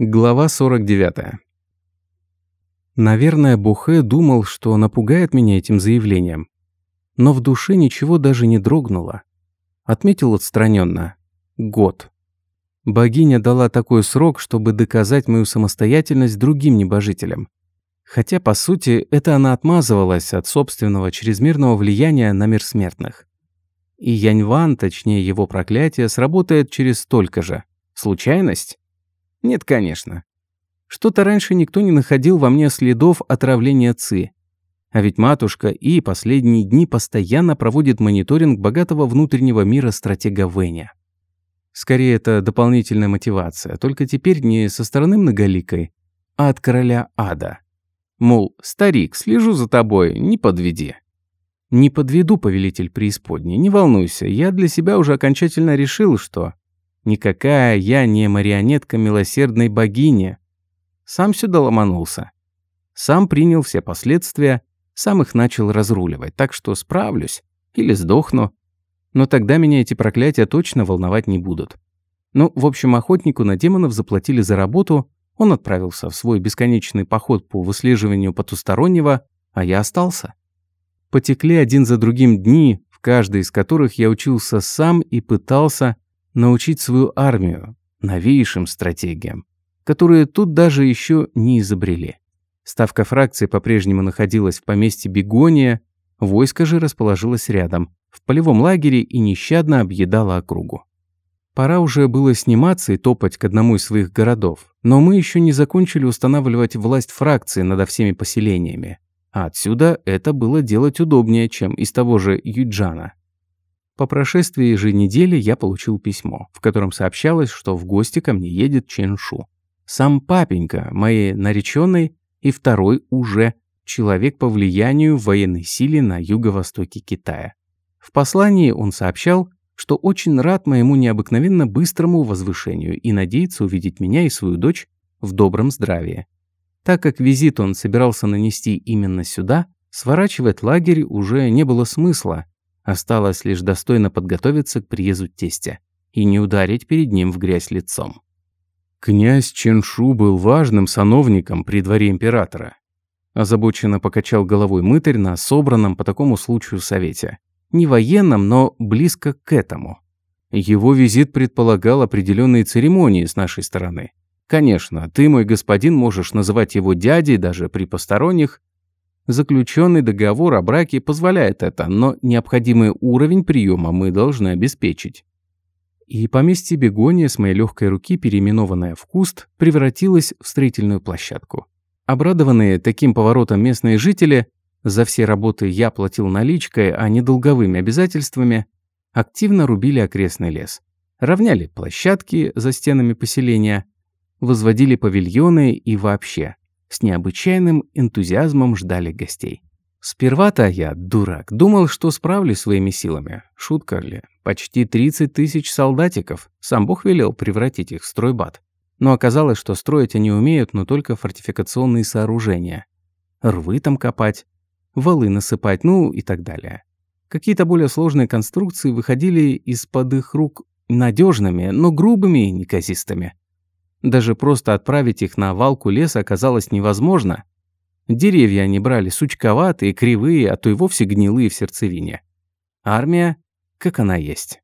Глава 49. Наверное, Бухе думал, что напугает меня этим заявлением. Но в душе ничего даже не дрогнуло. Отметил отстраненно. Год. Богиня дала такой срок, чтобы доказать мою самостоятельность другим небожителям. Хотя, по сути, это она отмазывалась от собственного чрезмерного влияния на мир смертных. И Яньван, точнее его проклятие, сработает через столько же. Случайность? Нет, конечно. Что-то раньше никто не находил во мне следов отравления ЦИ. А ведь матушка И последние дни постоянно проводит мониторинг богатого внутреннего мира стратега Вэня. Скорее, это дополнительная мотивация, только теперь не со стороны многоликой, а от короля ада. Мол, старик, слежу за тобой, не подведи. Не подведу, повелитель преисподней, не волнуйся, я для себя уже окончательно решил, что Никакая я не марионетка милосердной богини. Сам сюда ломанулся. Сам принял все последствия, сам их начал разруливать, так что справлюсь или сдохну. Но тогда меня эти проклятия точно волновать не будут. Ну, в общем, охотнику на демонов заплатили за работу, он отправился в свой бесконечный поход по выслеживанию потустороннего, а я остался. Потекли один за другим дни, в каждой из которых я учился сам и пытался научить свою армию новейшим стратегиям, которые тут даже еще не изобрели. Ставка фракции по-прежнему находилась в поместье Бегония, войско же расположилось рядом, в полевом лагере и нещадно объедало округу. Пора уже было сниматься и топать к одному из своих городов, но мы еще не закончили устанавливать власть фракции над всеми поселениями. А отсюда это было делать удобнее, чем из того же Юджана. По прошествии же недели я получил письмо, в котором сообщалось, что в гости ко мне едет Ченшу. Сам папенька моей нареченной и второй уже человек по влиянию военной силе на юго-востоке Китая. В послании он сообщал, что очень рад моему необыкновенно быстрому возвышению и надеется увидеть меня и свою дочь в добром здравии. Так как визит он собирался нанести именно сюда, сворачивать лагерь уже не было смысла, Осталось лишь достойно подготовиться к приезду тестя и не ударить перед ним в грязь лицом. Князь Ченшу был важным сановником при дворе императора. Озабоченно покачал головой мытарь на собранном по такому случаю совете. Не военном, но близко к этому. Его визит предполагал определенные церемонии с нашей стороны. Конечно, ты, мой господин, можешь называть его дядей даже при посторонних, Заключенный договор о браке позволяет это, но необходимый уровень приема мы должны обеспечить. И поместье Бегония с моей легкой руки, переименованное в куст, превратилось в строительную площадку. Обрадованные таким поворотом местные жители, за все работы я платил наличкой, а не долговыми обязательствами, активно рубили окрестный лес. Равняли площадки за стенами поселения, возводили павильоны и вообще с необычайным энтузиазмом ждали гостей. Сперва-то я, дурак, думал, что справлюсь своими силами. Шутка ли? Почти 30 тысяч солдатиков. Сам Бог велел превратить их в стройбат. Но оказалось, что строить они умеют, но только фортификационные сооружения. Рвы там копать, валы насыпать, ну и так далее. Какие-то более сложные конструкции выходили из-под их рук надежными, но грубыми и неказистыми. Даже просто отправить их на валку леса оказалось невозможно. Деревья они брали сучковатые, кривые, а то и вовсе гнилые в сердцевине. Армия, как она есть.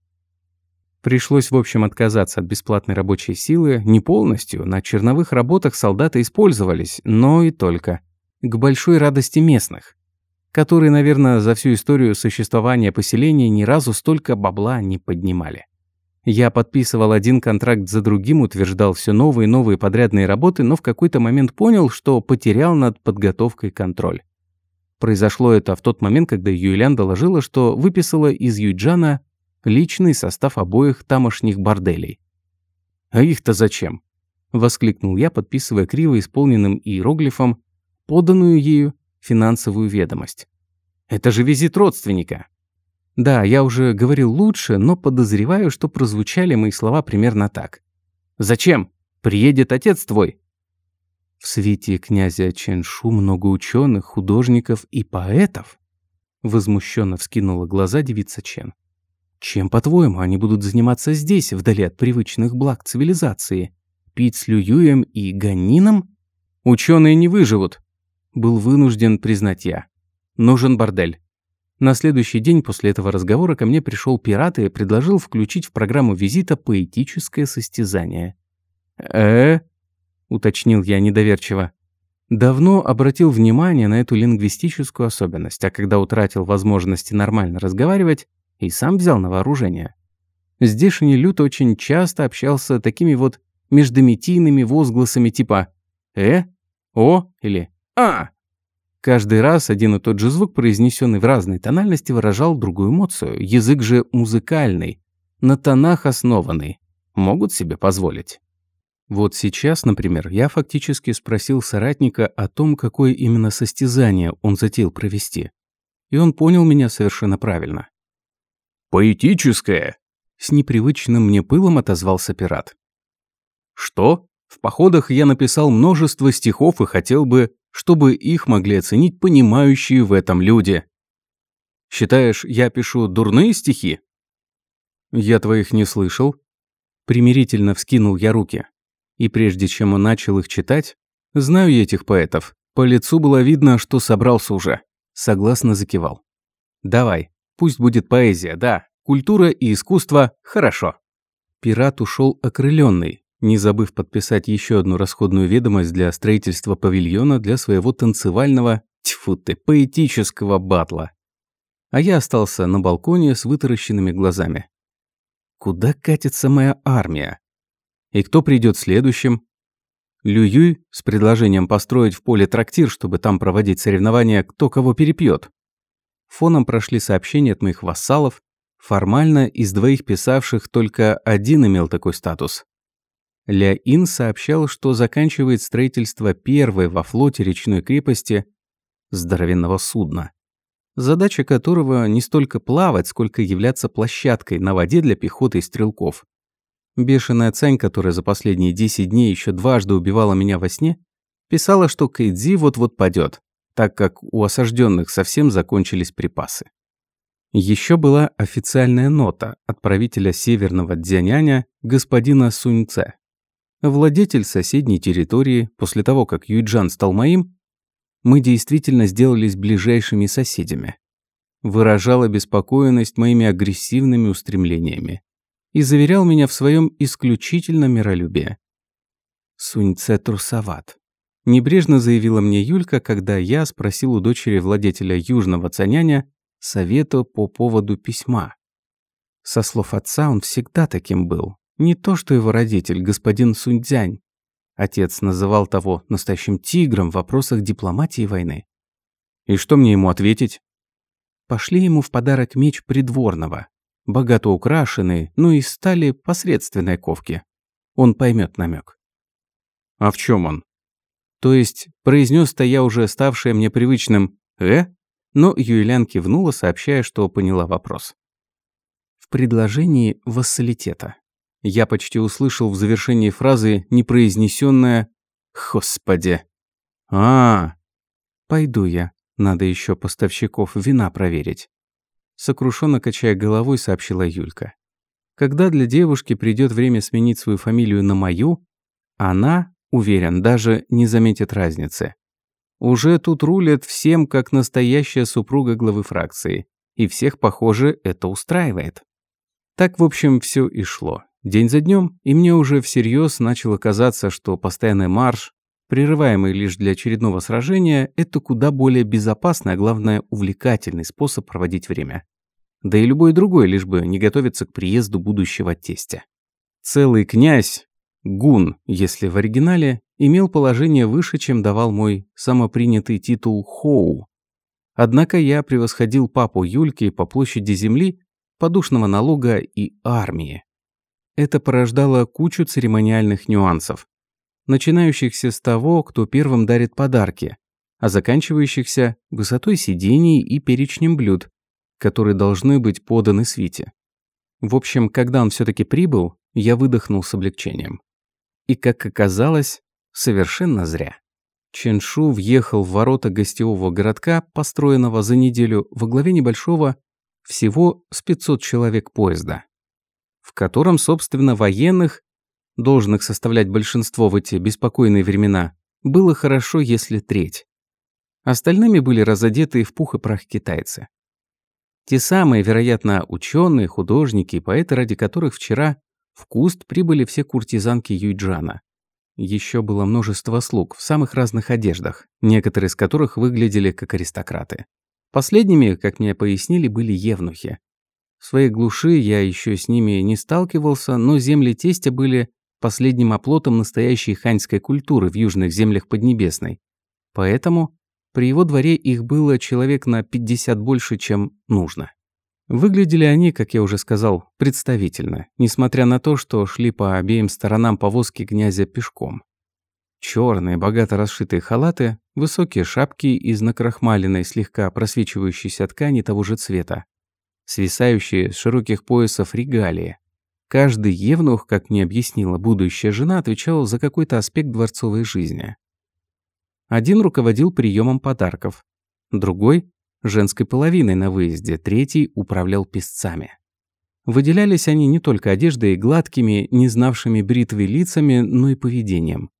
Пришлось, в общем, отказаться от бесплатной рабочей силы не полностью. На черновых работах солдаты использовались, но и только. К большой радости местных, которые, наверное, за всю историю существования поселения ни разу столько бабла не поднимали. Я подписывал один контракт за другим, утверждал все новые и новые подрядные работы, но в какой-то момент понял, что потерял над подготовкой контроль. Произошло это в тот момент, когда Юэлян доложила, что выписала из Юйджана личный состав обоих тамошних борделей. «А их-то зачем?» – воскликнул я, подписывая криво исполненным иероглифом поданную ею финансовую ведомость. «Это же визит родственника!» Да, я уже говорил лучше, но подозреваю, что прозвучали мои слова примерно так. «Зачем? Приедет отец твой». В свете князя Ченшу много ученых, художников и поэтов. Возмущенно вскинула глаза девица Чен. Чем, по-твоему, они будут заниматься здесь, вдали от привычных благ цивилизации? пить с Лююем и Ганином? Ученые не выживут. Был вынужден признать я. Нужен бордель. На следующий день после этого разговора ко мне пришел пират и предложил включить в программу визита поэтическое состязание. «Э?» – уточнил я недоверчиво. Давно обратил внимание на эту лингвистическую особенность, а когда утратил возможности нормально разговаривать, и сам взял на вооружение. Здешний люд очень часто общался такими вот междометийными возгласами типа «э», «о» или «а». Каждый раз один и тот же звук, произнесенный в разной тональности, выражал другую эмоцию. Язык же музыкальный, на тонах основанный. Могут себе позволить. Вот сейчас, например, я фактически спросил соратника о том, какое именно состязание он затеял провести. И он понял меня совершенно правильно. «Поэтическое!» С непривычным мне пылом отозвался пират. «Что? В походах я написал множество стихов и хотел бы, чтобы их могли оценить понимающие в этом люди. Считаешь, я пишу дурные стихи?» «Я твоих не слышал». Примирительно вскинул я руки. И прежде чем он начал их читать, знаю я этих поэтов. По лицу было видно, что собрался уже. Согласно закивал. «Давай, пусть будет поэзия, да. Культура и искусство – хорошо». Пират ушел окрыленный, не забыв подписать еще одну расходную ведомость для строительства павильона для своего танцевального, тьфу ты, поэтического батла. А я остался на балконе с вытаращенными глазами. Куда катится моя армия? И кто придет следующим? Лююй с предложением построить в поле трактир, чтобы там проводить соревнования, кто кого перепьет. Фоном прошли сообщения от моих вассалов. Формально из двоих писавших только один имел такой статус. Ля Ин сообщал, что заканчивает строительство первой во флоте речной крепости здоровенного судна, задача которого не столько плавать, сколько являться площадкой на воде для пехоты и стрелков. Бешеная Цань, которая за последние 10 дней еще дважды убивала меня во сне, писала, что Кейдзи вот-вот падет, так как у осажденных совсем закончились припасы. Еще была официальная нота от правителя северного Дзяняня господина Суньце. Владетель соседней территории, после того, как Юйджан стал моим, мы действительно сделались ближайшими соседями. Выражала беспокоенность моими агрессивными устремлениями и заверял меня в своем исключительном миролюбии. Суньце трусоват. Небрежно заявила мне Юлька, когда я спросил у дочери владетеля Южного Цаняня совета по поводу письма. Со слов отца он всегда таким был. Не то, что его родитель, господин Суньцзянь. Отец называл того настоящим тигром в вопросах дипломатии и войны. И что мне ему ответить? Пошли ему в подарок меч придворного богато украшенный, но из стали посредственной ковки. Он поймет намек. А в чем он? То есть, произнес-то я уже ставшее мне привычным «э», но Юэлян кивнула, сообщая, что поняла вопрос. В предложении вассалитета. Я почти услышал в завершении фразы непроизнесенное «Господи». а. Пойду я. Надо еще поставщиков вина проверить. Сокрушенно качая головой, сообщила Юлька. Когда для девушки придет время сменить свою фамилию на мою, она, уверен, даже не заметит разницы. Уже тут рулят всем, как настоящая супруга главы фракции. И всех, похоже, это устраивает. Так, в общем, все и шло. День за днем, и мне уже всерьез начало казаться, что постоянный марш, прерываемый лишь для очередного сражения, это куда более безопасный, а главное, увлекательный способ проводить время. Да и любой другой, лишь бы не готовиться к приезду будущего тестя. Целый князь, гун, если в оригинале, имел положение выше, чем давал мой самопринятый титул Хоу. Однако я превосходил папу Юльки по площади земли, подушного налога и армии. Это порождало кучу церемониальных нюансов, начинающихся с того, кто первым дарит подарки, а заканчивающихся высотой сидений и перечнем блюд, которые должны быть поданы свите. В общем, когда он все таки прибыл, я выдохнул с облегчением. И, как оказалось, совершенно зря. Ченшу въехал в ворота гостевого городка, построенного за неделю во главе небольшого, всего с 500 человек поезда, в котором, собственно, военных должных составлять большинство в эти беспокойные времена, было хорошо, если треть. Остальными были разодетые в пух и прах китайцы. Те самые, вероятно, ученые, художники и поэты, ради которых вчера в куст прибыли все куртизанки Юйджана. Еще было множество слуг в самых разных одеждах, некоторые из которых выглядели как аристократы. Последними, как мне пояснили, были евнухи. В своей глуши я еще с ними не сталкивался, но земли тестя были последним оплотом настоящей ханьской культуры в южных землях Поднебесной. Поэтому при его дворе их было человек на 50 больше, чем нужно. Выглядели они, как я уже сказал, представительно, несмотря на то, что шли по обеим сторонам повозки князя пешком. Черные, богато расшитые халаты, высокие шапки из накрахмаленной, слегка просвечивающейся ткани того же цвета, свисающие с широких поясов регалии. Каждый евнух, как мне объяснила будущая жена, отвечал за какой-то аспект дворцовой жизни. Один руководил приемом подарков, другой – женской половиной на выезде, третий управлял песцами. Выделялись они не только одеждой гладкими, не знавшими бритвы лицами, но и поведением.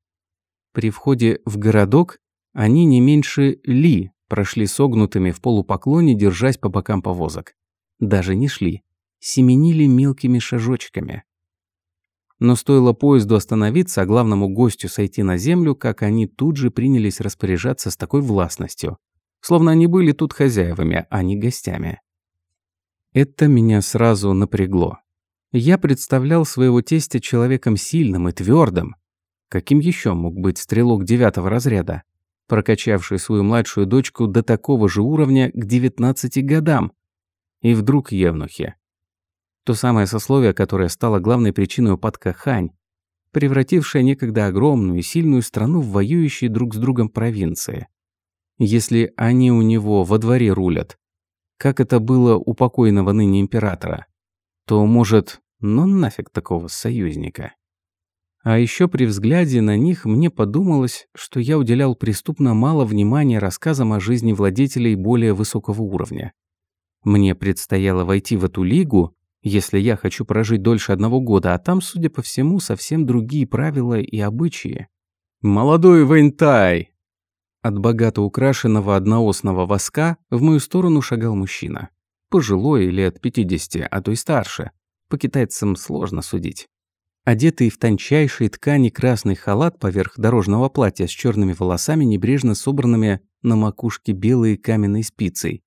При входе в городок они не меньше ли прошли согнутыми в полупоклоне, держась по бокам повозок. Даже не шли, семенили мелкими шажочками. Но стоило поезду остановиться, а главному гостю сойти на землю, как они тут же принялись распоряжаться с такой властностью, словно они были тут хозяевами, а не гостями. Это меня сразу напрягло. Я представлял своего тестя человеком сильным и твердым. Каким еще мог быть стрелок девятого разряда, прокачавший свою младшую дочку до такого же уровня к 19 годам? И вдруг евнухи. То самое сословие, которое стало главной причиной упадка Хань, превратившее некогда огромную и сильную страну в воюющие друг с другом провинции. Если они у него во дворе рулят, как это было у покойного ныне императора, то, может, ну нафиг такого союзника. А еще при взгляде на них мне подумалось, что я уделял преступно мало внимания рассказам о жизни владетелей более высокого уровня. Мне предстояло войти в эту лигу, если я хочу прожить дольше одного года, а там, судя по всему, совсем другие правила и обычаи. «Молодой Вэньтай!» От богато украшенного одноосного воска в мою сторону шагал мужчина. Пожилой, лет 50, а то и старше. По китайцам сложно судить. Одетый в тончайшие ткани красный халат поверх дорожного платья с черными волосами, небрежно собранными на макушке белой каменной спицей,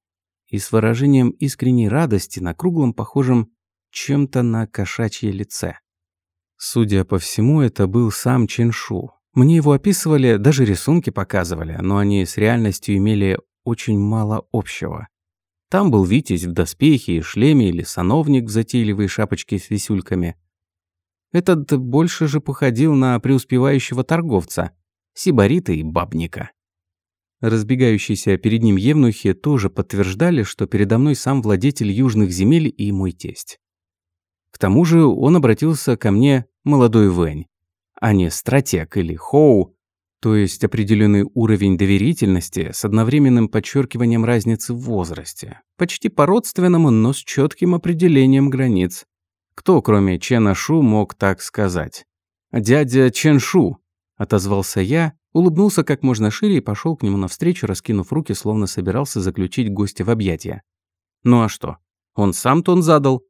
и с выражением искренней радости на круглом, похожем чем-то на кошачье лице. Судя по всему, это был сам Ченшу. Мне его описывали, даже рисунки показывали, но они с реальностью имели очень мало общего. Там был Витязь в доспехе и шлеме или сановник в затейливой шапочке с висюльками. Этот больше же походил на преуспевающего торговца, сибарита и бабника. Разбегающиеся перед ним евнухи тоже подтверждали, что передо мной сам владетель южных земель и мой тесть. К тому же он обратился ко мне молодой Вэнь, а не стратег или хоу, то есть определенный уровень доверительности с одновременным подчеркиванием разницы в возрасте, почти по-родственному, но с четким определением границ. Кто, кроме Чена Шу, мог так сказать? «Дядя Чен Шу», — отозвался я, улыбнулся как можно шире и пошел к нему навстречу, раскинув руки, словно собирался заключить гостя в объятия. Ну а что? Он сам тон задал.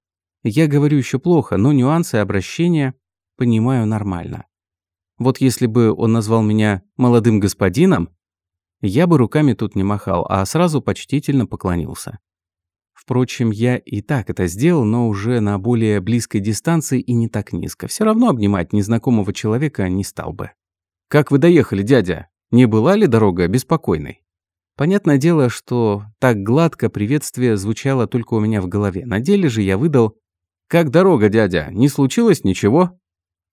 Я говорю еще плохо, но нюансы обращения понимаю нормально. Вот если бы он назвал меня молодым господином, я бы руками тут не махал, а сразу почтительно поклонился. Впрочем, я и так это сделал, но уже на более близкой дистанции и не так низко. Все равно обнимать незнакомого человека не стал бы. «Как вы доехали, дядя? Не была ли дорога беспокойной?» Понятное дело, что так гладко приветствие звучало только у меня в голове. На деле же я выдал «Как дорога, дядя? Не случилось ничего?»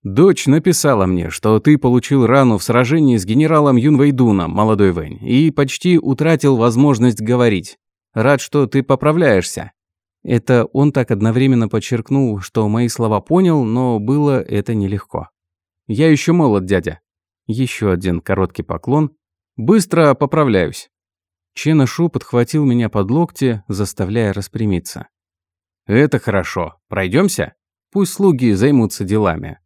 «Дочь написала мне, что ты получил рану в сражении с генералом Юнвейдуном, молодой Вэнь, и почти утратил возможность говорить. Рад, что ты поправляешься». Это он так одновременно подчеркнул, что мои слова понял, но было это нелегко. «Я еще молод, дядя». Еще один короткий поклон. «Быстро поправляюсь». Чена Шу подхватил меня под локти, заставляя распрямиться. «Это хорошо. Пройдемся? Пусть слуги займутся делами».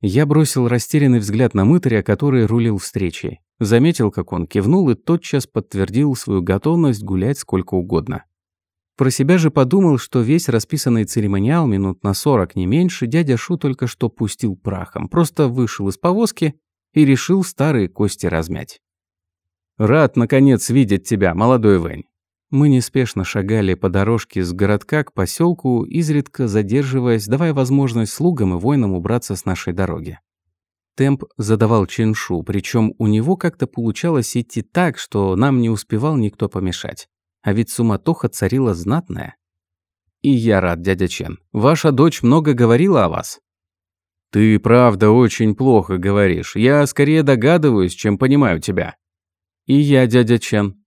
Я бросил растерянный взгляд на мытаря, который рулил встречей. Заметил, как он кивнул и тотчас подтвердил свою готовность гулять сколько угодно. Про себя же подумал, что весь расписанный церемониал минут на сорок не меньше дядя Шу только что пустил прахом, просто вышел из повозки и решил старые кости размять. «Рад, наконец, видеть тебя, молодой Вэнь». Мы неспешно шагали по дорожке с городка к поселку, изредка задерживаясь, давая возможность слугам и воинам убраться с нашей дороги. Темп задавал Ченшу, причем у него как-то получалось идти так, что нам не успевал никто помешать. А ведь суматоха царила знатная. И я рад, дядя Чен. Ваша дочь много говорила о вас. Ты правда очень плохо говоришь. Я скорее догадываюсь, чем понимаю тебя. И я, дядя Чен.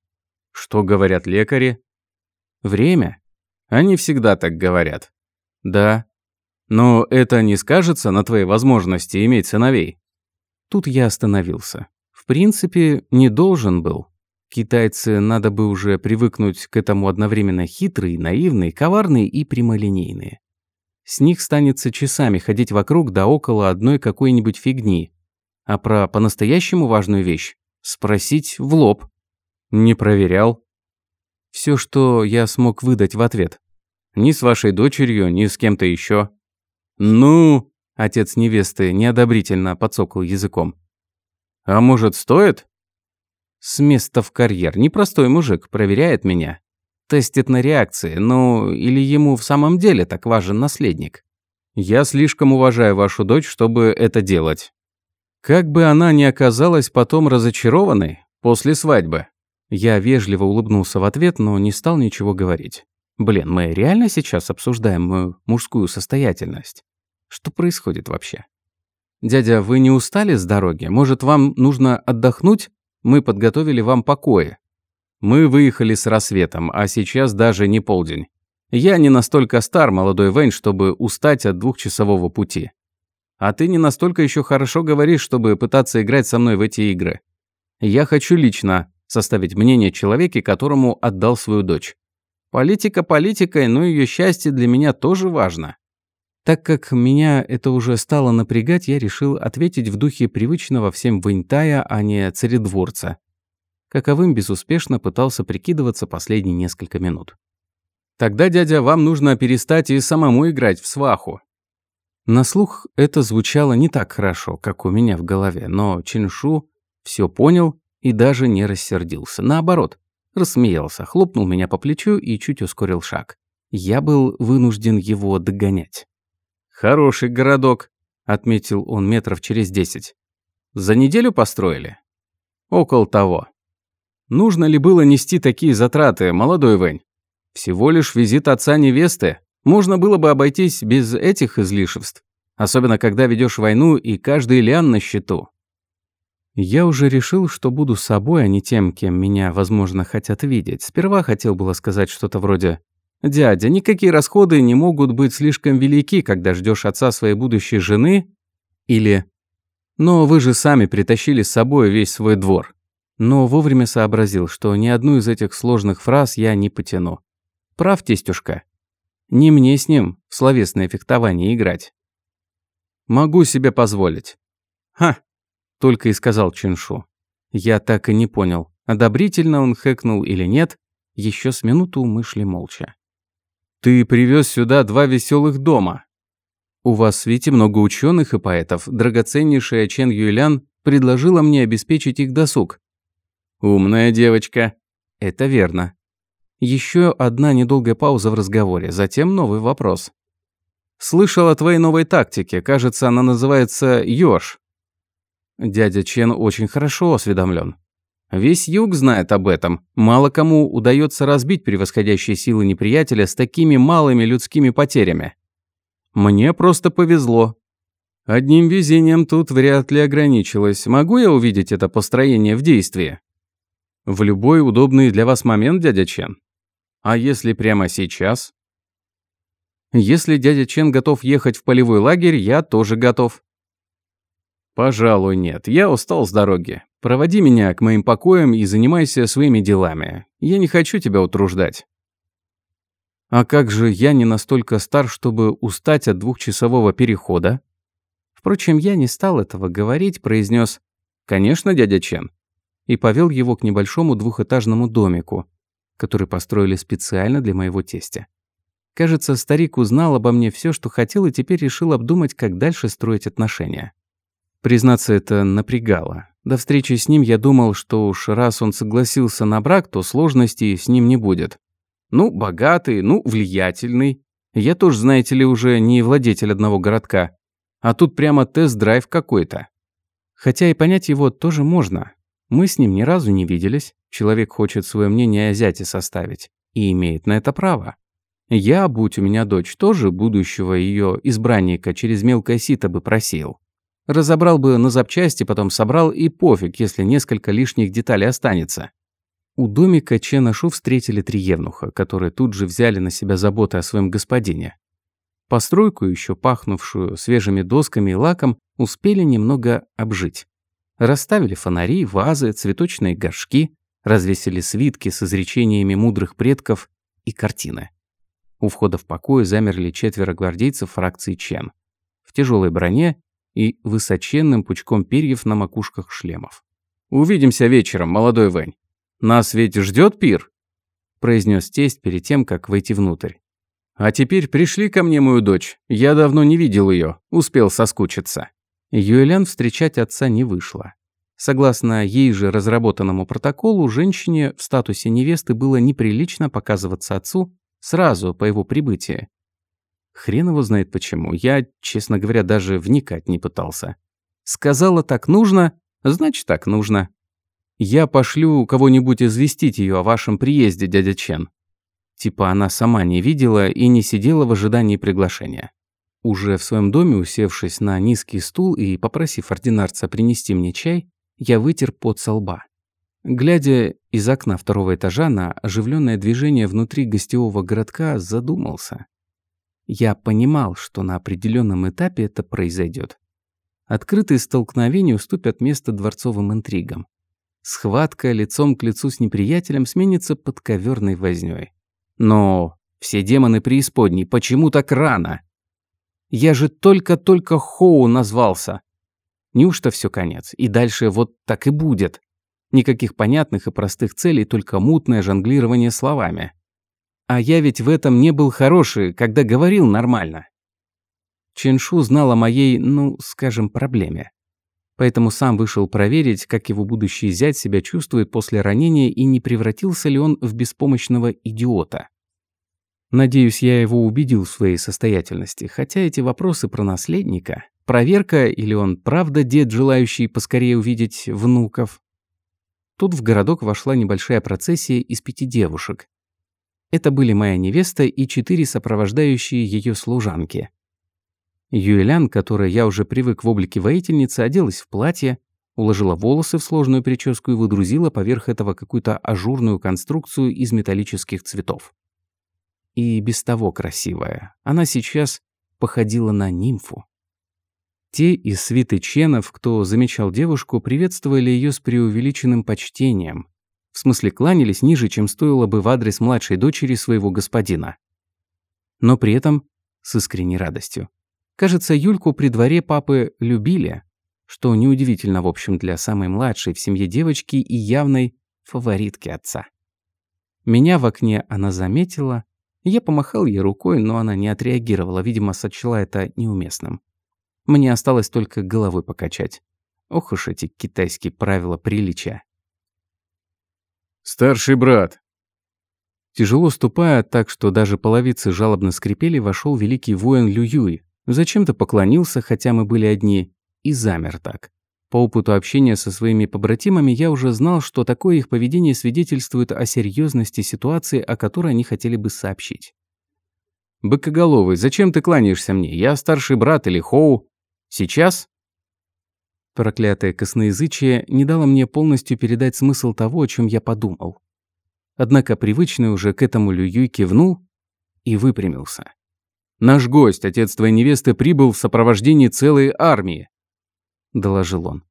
Что говорят лекари? Время. Они всегда так говорят. Да. Но это не скажется на твоей возможности иметь сыновей. Тут я остановился. В принципе, не должен был. Китайцы надо бы уже привыкнуть к этому одновременно хитрые, наивные, коварные и прямолинейные. С них станется часами ходить вокруг да около одной какой-нибудь фигни. А про по-настоящему важную вещь спросить в лоб. Не проверял. Все, что я смог выдать в ответ. Ни с вашей дочерью, ни с кем-то еще. Ну, отец невесты неодобрительно подсокал языком. А может, стоит? С места в карьер. Непростой мужик, проверяет меня. Тестит на реакции. Ну, или ему в самом деле так важен наследник. Я слишком уважаю вашу дочь, чтобы это делать. Как бы она ни оказалась потом разочарованной после свадьбы. Я вежливо улыбнулся в ответ, но не стал ничего говорить. Блин, мы реально сейчас обсуждаем мою мужскую состоятельность? Что происходит вообще? Дядя, вы не устали с дороги? Может, вам нужно отдохнуть? Мы подготовили вам покои. Мы выехали с рассветом, а сейчас даже не полдень. Я не настолько стар, молодой Вейн, чтобы устать от двухчасового пути. А ты не настолько еще хорошо говоришь, чтобы пытаться играть со мной в эти игры. Я хочу лично составить мнение человеке, которому отдал свою дочь. Политика политикой, но ее счастье для меня тоже важно. Так как меня это уже стало напрягать, я решил ответить в духе привычного всем Вэньтая, а не царедворца. Каковым безуспешно пытался прикидываться последние несколько минут. «Тогда, дядя, вам нужно перестать и самому играть в сваху». На слух это звучало не так хорошо, как у меня в голове, но Чиншу все понял и даже не рассердился. Наоборот, рассмеялся, хлопнул меня по плечу и чуть ускорил шаг. Я был вынужден его догонять. «Хороший городок», — отметил он метров через десять. «За неделю построили?» «Около того». «Нужно ли было нести такие затраты, молодой Вэнь? Всего лишь визит отца невесты. Можно было бы обойтись без этих излишеств. Особенно, когда ведешь войну и каждый лиан на счету». Я уже решил, что буду собой, а не тем, кем меня, возможно, хотят видеть. Сперва хотел было сказать что-то вроде «Дядя, никакие расходы не могут быть слишком велики, когда ждешь отца своей будущей жены» или «Но вы же сами притащили с собой весь свой двор». Но вовремя сообразил, что ни одну из этих сложных фраз я не потяну. Прав, тестюшка. Не мне с ним в словесное фехтование играть. Могу себе позволить. Ха, только и сказал Чиншу. Я так и не понял, одобрительно он хэкнул или нет. Еще с минуту мы шли молча. Ты привез сюда два веселых дома. У вас в свете много ученых и поэтов. Драгоценнейшая Чен Юйлян предложила мне обеспечить их досуг. Умная девочка. Это верно. Еще одна недолгая пауза в разговоре, затем новый вопрос. Слышал о твоей новой тактике. Кажется, она называется Ёж. Дядя Чен очень хорошо осведомлен. Весь юг знает об этом. Мало кому удается разбить превосходящие силы неприятеля с такими малыми людскими потерями. Мне просто повезло. Одним везением тут вряд ли ограничилось. Могу я увидеть это построение в действии? В любой удобный для вас момент, дядя Чен. А если прямо сейчас? Если дядя Чен готов ехать в полевой лагерь, я тоже готов. «Пожалуй, нет. Я устал с дороги. Проводи меня к моим покоям и занимайся своими делами. Я не хочу тебя утруждать». «А как же я не настолько стар, чтобы устать от двухчасового перехода?» Впрочем, я не стал этого говорить, произнес «Конечно, дядя Чен», и повел его к небольшому двухэтажному домику, который построили специально для моего тестя. Кажется, старик узнал обо мне все, что хотел, и теперь решил обдумать, как дальше строить отношения. Признаться, это напрягало. До встречи с ним я думал, что уж раз он согласился на брак, то сложностей с ним не будет. Ну, богатый, ну, влиятельный. Я тоже, знаете ли, уже не владетель одного городка. А тут прямо тест-драйв какой-то. Хотя и понять его тоже можно. Мы с ним ни разу не виделись. Человек хочет свое мнение о зяте составить. И имеет на это право. Я, будь у меня дочь, тоже будущего ее избранника через мелкое сито бы просил. Разобрал бы на запчасти, потом собрал, и пофиг, если несколько лишних деталей останется. У домика Чена Шу встретили три евнуха, которые тут же взяли на себя заботы о своем господине. Постройку, еще пахнувшую свежими досками и лаком, успели немного обжить. Расставили фонари, вазы, цветочные горшки, развесили свитки с изречениями мудрых предков и картины. У входа в покой замерли четверо гвардейцев фракции Чен. В тяжелой броне и высоченным пучком перьев на макушках шлемов. «Увидимся вечером, молодой Вэнь. Нас ведь ждет пир?» произнес тесть перед тем, как войти внутрь. А теперь пришли ко мне мою дочь. Я давно не видел ее, успел соскучиться. Юэлян встречать отца не вышла. Согласно ей же разработанному протоколу, женщине в статусе невесты было неприлично показываться отцу сразу по его прибытии. Хрен его знает почему. Я, честно говоря, даже вникать не пытался. Сказала так нужно, значит так нужно. Я пошлю кого-нибудь известить ее о вашем приезде, дядя Чен. Типа она сама не видела и не сидела в ожидании приглашения. Уже в своем доме, усевшись на низкий стул и попросив ординарца принести мне чай, я вытер пот со лба. Глядя из окна второго этажа на оживленное движение внутри гостевого городка, задумался. Я понимал, что на определенном этапе это произойдет. Открытые столкновения уступят место дворцовым интригам. Схватка лицом к лицу с неприятелем сменится подковерной вознёй. Но все демоны преисподней, почему так рано? Я же только-только Хоу назвался. Неужто все конец? И дальше вот так и будет. Никаких понятных и простых целей, только мутное жонглирование словами. А я ведь в этом не был хороший, когда говорил нормально. Ченшу знал о моей, ну, скажем, проблеме. Поэтому сам вышел проверить, как его будущий зять себя чувствует после ранения и не превратился ли он в беспомощного идиота. Надеюсь, я его убедил в своей состоятельности, хотя эти вопросы про наследника, проверка или он правда дед, желающий поскорее увидеть внуков. Тут в городок вошла небольшая процессия из пяти девушек. Это были моя невеста и четыре сопровождающие ее служанки. Юэлян, которой я уже привык в облике воительницы, оделась в платье, уложила волосы в сложную прическу и выдрузила поверх этого какую-то ажурную конструкцию из металлических цветов. И без того красивая, она сейчас походила на нимфу. Те из свиты ченов, кто замечал девушку, приветствовали ее с преувеличенным почтением. В смысле, кланялись ниже, чем стоило бы в адрес младшей дочери своего господина. Но при этом с искренней радостью. Кажется, Юльку при дворе папы любили, что неудивительно, в общем, для самой младшей в семье девочки и явной фаворитки отца. Меня в окне она заметила, я помахал ей рукой, но она не отреагировала, видимо, сочла это неуместным. Мне осталось только головой покачать. Ох уж эти китайские правила приличия. «Старший брат!» Тяжело ступая, так что даже половицы жалобно скрипели, вошел великий воин Лю Юй, Зачем-то поклонился, хотя мы были одни, и замер так. По опыту общения со своими побратимами я уже знал, что такое их поведение свидетельствует о серьезности ситуации, о которой они хотели бы сообщить. «Быкоголовый, зачем ты кланяешься мне? Я старший брат или Хоу. Сейчас?» Проклятое косноязычие не дало мне полностью передать смысл того, о чем я подумал. Однако привычный уже к этому Лююй кивнул и выпрямился. Наш гость, отец твоей невесты, прибыл в сопровождении целой армии», – доложил он.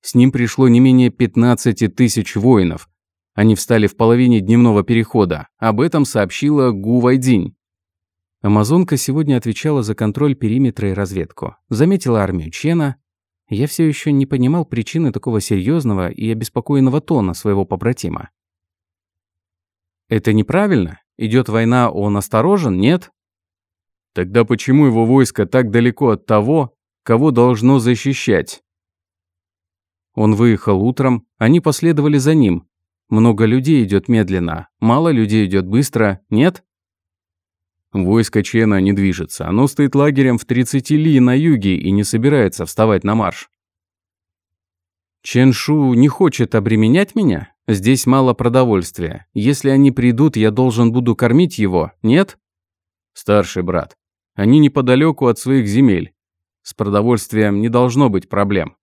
«С ним пришло не менее 15 тысяч воинов. Они встали в половине дневного перехода. Об этом сообщила Гу Вайдинь». Амазонка сегодня отвечала за контроль периметра и разведку. Заметила армию Чена. Я все еще не понимал причины такого серьезного и обеспокоенного тона своего побратима. «Это неправильно? Идет война, он осторожен, нет?» «Тогда почему его войско так далеко от того, кого должно защищать?» Он выехал утром, они последовали за ним. Много людей идет медленно, мало людей идет быстро, нет? Войско Чена не движется. Оно стоит лагерем в 30 ли на юге и не собирается вставать на марш. Ченшу не хочет обременять меня? Здесь мало продовольствия. Если они придут, я должен буду кормить его, нет? Старший брат. Они неподалеку от своих земель. С продовольствием не должно быть проблем.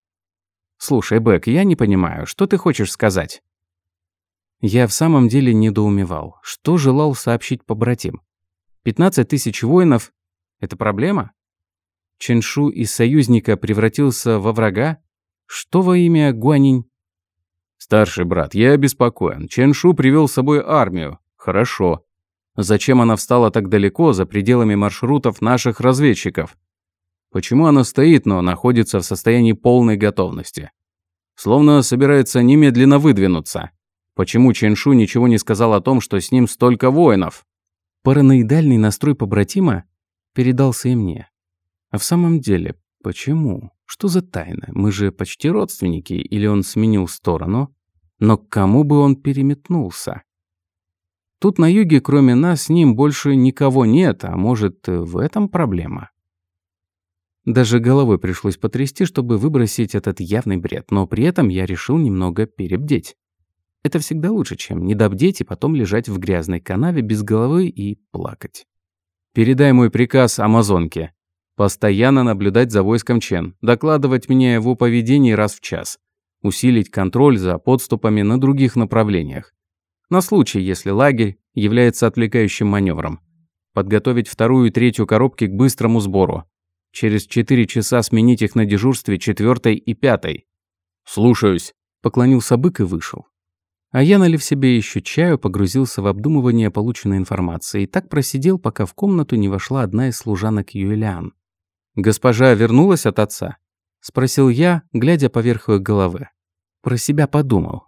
Слушай, Бэк, я не понимаю, что ты хочешь сказать? Я в самом деле недоумевал. Что желал сообщить побратим? 15 тысяч воинов – это проблема? Ченшу из союзника превратился во врага? Что во имя Гуанинь? Старший брат, я обеспокоен. Ченшу привел с собой армию. Хорошо. Зачем она встала так далеко, за пределами маршрутов наших разведчиков? Почему она стоит, но находится в состоянии полной готовности? Словно собирается немедленно выдвинуться. Почему Ченшу ничего не сказал о том, что с ним столько воинов? Параноидальный настрой побратима передался и мне. А в самом деле, почему? Что за тайна? Мы же почти родственники, или он сменил сторону? Но к кому бы он переметнулся? Тут на юге, кроме нас, с ним больше никого нет, а может, в этом проблема? Даже головой пришлось потрясти, чтобы выбросить этот явный бред, но при этом я решил немного перебдеть. Это всегда лучше, чем недобдеть и потом лежать в грязной канаве без головы и плакать. Передай мой приказ Амазонке. Постоянно наблюдать за войском Чен, докладывать мне его поведении раз в час, усилить контроль за подступами на других направлениях. На случай, если лагерь является отвлекающим маневром. Подготовить вторую и третью коробки к быстрому сбору. Через четыре часа сменить их на дежурстве четвертой и пятой. «Слушаюсь», – поклонился бык и вышел. А я, налив себе еще чаю, погрузился в обдумывание полученной информации и так просидел, пока в комнату не вошла одна из служанок Юлиан. «Госпожа вернулась от отца?» – спросил я, глядя поверх ее головы. Про себя подумал.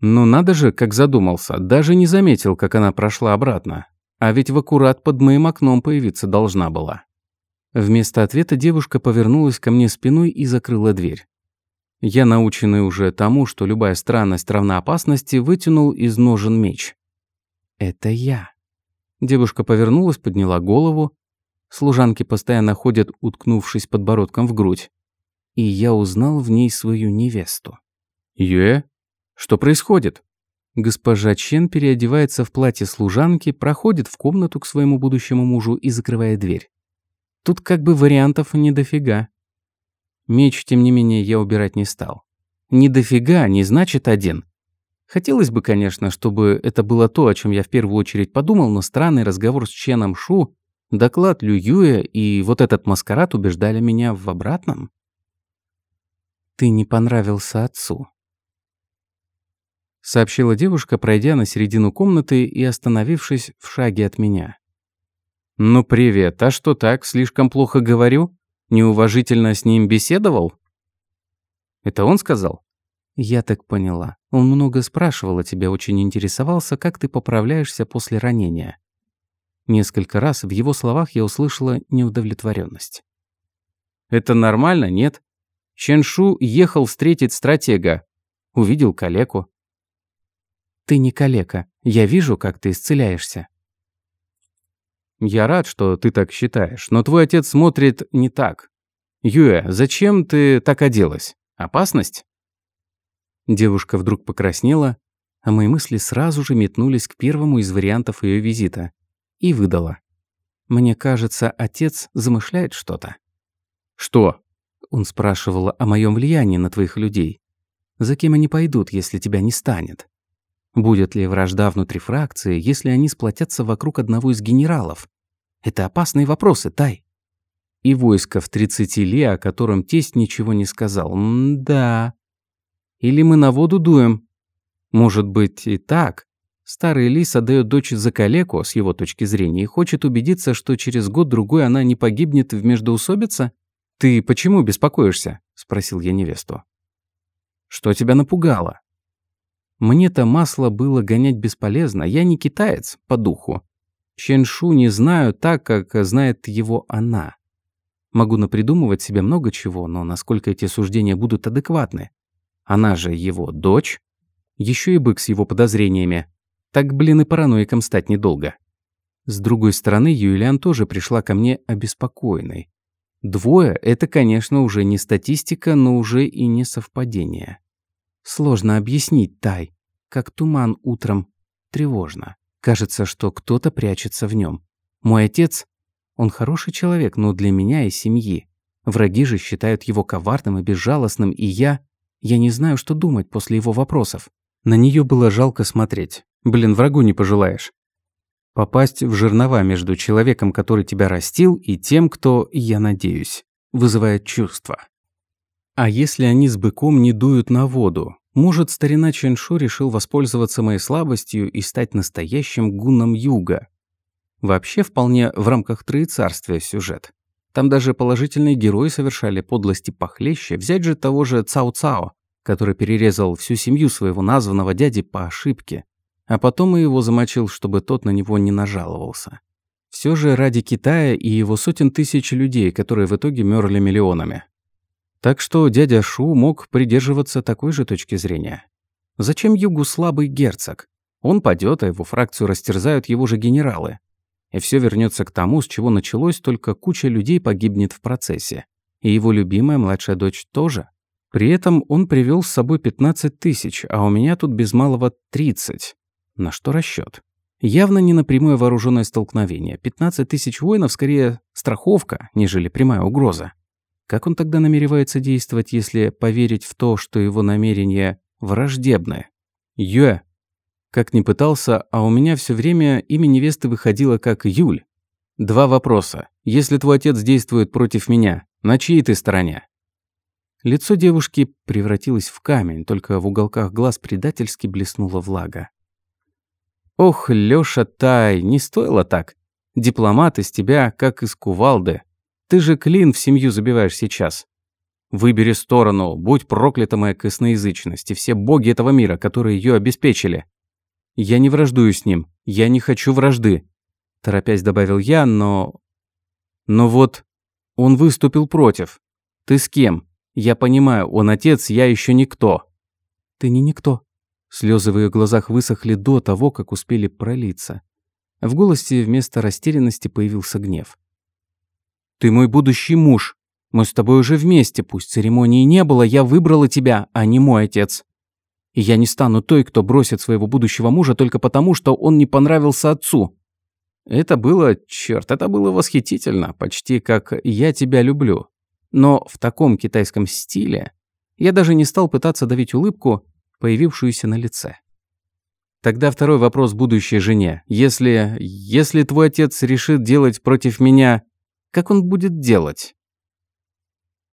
Ну надо же, как задумался, даже не заметил, как она прошла обратно. А ведь в аккурат под моим окном появиться должна была. Вместо ответа девушка повернулась ко мне спиной и закрыла дверь. Я, наученный уже тому, что любая странность равна опасности, вытянул из ножен меч. «Это я». Девушка повернулась, подняла голову. Служанки постоянно ходят, уткнувшись подбородком в грудь. И я узнал в ней свою невесту. «Юэ? Что происходит?» Госпожа Чен переодевается в платье служанки, проходит в комнату к своему будущему мужу и закрывает дверь. Тут как бы вариантов не дофига. Меч, тем не менее, я убирать не стал. Не дофига не значит один. Хотелось бы, конечно, чтобы это было то, о чем я в первую очередь подумал, но странный разговор с Ченом Шу, доклад Лю Юэ и вот этот маскарад убеждали меня в обратном. «Ты не понравился отцу», — сообщила девушка, пройдя на середину комнаты и остановившись в шаге от меня. «Ну привет, а что так, слишком плохо говорю?» неуважительно с ним беседовал? Это он сказал? Я так поняла. Он много спрашивал о тебе, очень интересовался, как ты поправляешься после ранения. Несколько раз в его словах я услышала неудовлетворенность. Это нормально, нет? Ченшу ехал встретить стратега. Увидел калеку. Ты не калека. Я вижу, как ты исцеляешься. Я рад, что ты так считаешь, но твой отец смотрит не так. Юэ, зачем ты так оделась? Опасность? Девушка вдруг покраснела, а мои мысли сразу же метнулись к первому из вариантов ее визита и выдала. Мне кажется, отец замышляет что-то. Что? Он спрашивал о моем влиянии на твоих людей. За кем они пойдут, если тебя не станет? Будет ли вражда внутри фракции, если они сплотятся вокруг одного из генералов? Это опасные вопросы, Тай. И войско в 30 ли, о котором тесть ничего не сказал. М да. Или мы на воду дуем? Может быть и так. Старый лис отдает дочь за калеку, с его точки зрения, и хочет убедиться, что через год-другой она не погибнет в междоусобице? «Ты почему беспокоишься?» – спросил я невесту. «Что тебя напугало?» Мне-то масло было гонять бесполезно, я не китаец по духу. Ченшу не знаю так, как знает его она. Могу напридумывать себе много чего, но насколько эти суждения будут адекватны? Она же его дочь. Еще и бык с его подозрениями. Так, блин, и параноиком стать недолго. С другой стороны, Юлиан тоже пришла ко мне обеспокоенной. Двое – это, конечно, уже не статистика, но уже и не совпадение. Сложно объяснить, Тай. Как туман утром. Тревожно. Кажется, что кто-то прячется в нем. Мой отец, он хороший человек, но для меня и семьи. Враги же считают его коварным и безжалостным, и я... Я не знаю, что думать после его вопросов. На нее было жалко смотреть. Блин, врагу не пожелаешь. Попасть в жернова между человеком, который тебя растил, и тем, кто, я надеюсь, вызывает чувства. А если они с быком не дуют на воду? Может, старина Ченшу решил воспользоваться моей слабостью и стать настоящим гуном юга? Вообще, вполне в рамках троецарствия сюжет. Там даже положительные герои совершали подлости похлеще. Взять же того же Цао-Цао, который перерезал всю семью своего названного дяди по ошибке. А потом и его замочил, чтобы тот на него не нажаловался. Все же ради Китая и его сотен тысяч людей, которые в итоге мерли миллионами. Так что дядя Шу мог придерживаться такой же точки зрения. Зачем Югу слабый герцог? Он падет, а его фракцию растерзают его же генералы. И все вернется к тому, с чего началось, только куча людей погибнет в процессе. И его любимая младшая дочь тоже. При этом он привел с собой 15 тысяч, а у меня тут без малого 30. На что расчет? Явно не на прямое вооруженное столкновение. 15 тысяч воинов скорее страховка, нежели прямая угроза. Как он тогда намеревается действовать, если поверить в то, что его намерения враждебны? Юэ. Как ни пытался, а у меня все время имя невесты выходило как Юль. Два вопроса. Если твой отец действует против меня, на чьей ты стороне? Лицо девушки превратилось в камень, только в уголках глаз предательски блеснула влага. Ох, Лёша Тай, не стоило так. Дипломат из тебя, как из кувалды. Ты же клин в семью забиваешь сейчас. Выбери сторону, будь проклята моя косноязычность и все боги этого мира, которые ее обеспечили. Я не враждую с ним, я не хочу вражды. Торопясь добавил я, но... Но вот он выступил против. Ты с кем? Я понимаю, он отец, я еще никто. Ты не никто. Слезы в ее глазах высохли до того, как успели пролиться. В голосе вместо растерянности появился гнев. Ты мой будущий муж. Мы с тобой уже вместе, пусть церемонии не было, я выбрала тебя, а не мой отец. И я не стану той, кто бросит своего будущего мужа только потому, что он не понравился отцу. Это было, черт, это было восхитительно, почти как «я тебя люблю». Но в таком китайском стиле я даже не стал пытаться давить улыбку, появившуюся на лице. Тогда второй вопрос будущей жене. Если... если твой отец решит делать против меня как он будет делать?